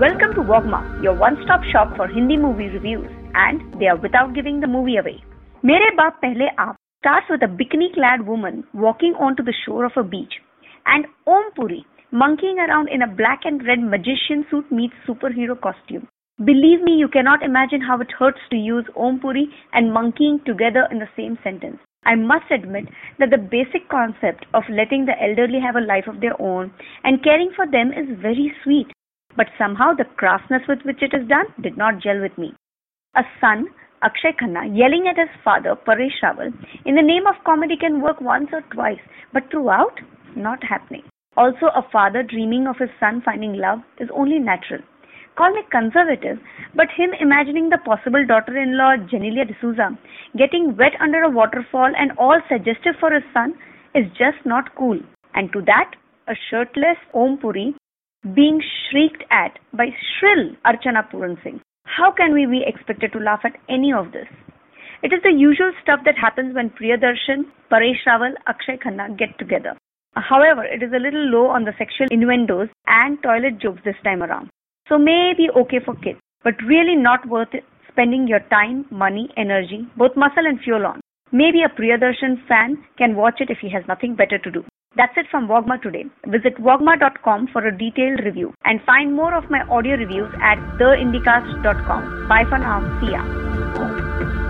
Welcome to Wogma, your one-stop shop for Hindi movie reviews, and they are without giving the movie away. Mere Baap Pehle Aap starts with a bikini-clad woman walking onto the shore of a beach, and Om Puri monkeying around in a black and red magician suit meets superhero costume. Believe me, you cannot imagine how it hurts to use Om Puri and monkeying together in the same sentence. I must admit that the basic concept of letting the elderly have a life of their own and caring for them is very sweet but somehow the crassness with which it is done did not gel with me. A son, Akshay Khanna, yelling at his father, Paresh Rawal, in the name of comedy can work once or twice, but throughout, not happening. Also, a father dreaming of his son finding love is only natural. Call me conservative, but him imagining the possible daughter-in-law, Genelia D'Souza, getting wet under a waterfall and all suggestive for his son is just not cool. And to that, a shirtless Om Puri being shrieked at by shrill Archana Puran Singh. How can we be expected to laugh at any of this? It is the usual stuff that happens when Priyadarshan, Paresh Rawal, Akshay Khanna get together. However, it is a little low on the sexual innuendos and toilet jokes this time around. So maybe okay for kids, but really not worth spending your time, money, energy, both muscle and fuel on. Maybe a Priyadarshan fan can watch it if he has nothing better to do. That's it from Wogma today. Visit wogma.com for a detailed review and find more of my audio reviews at theindicast.com. Bye for now. See ya.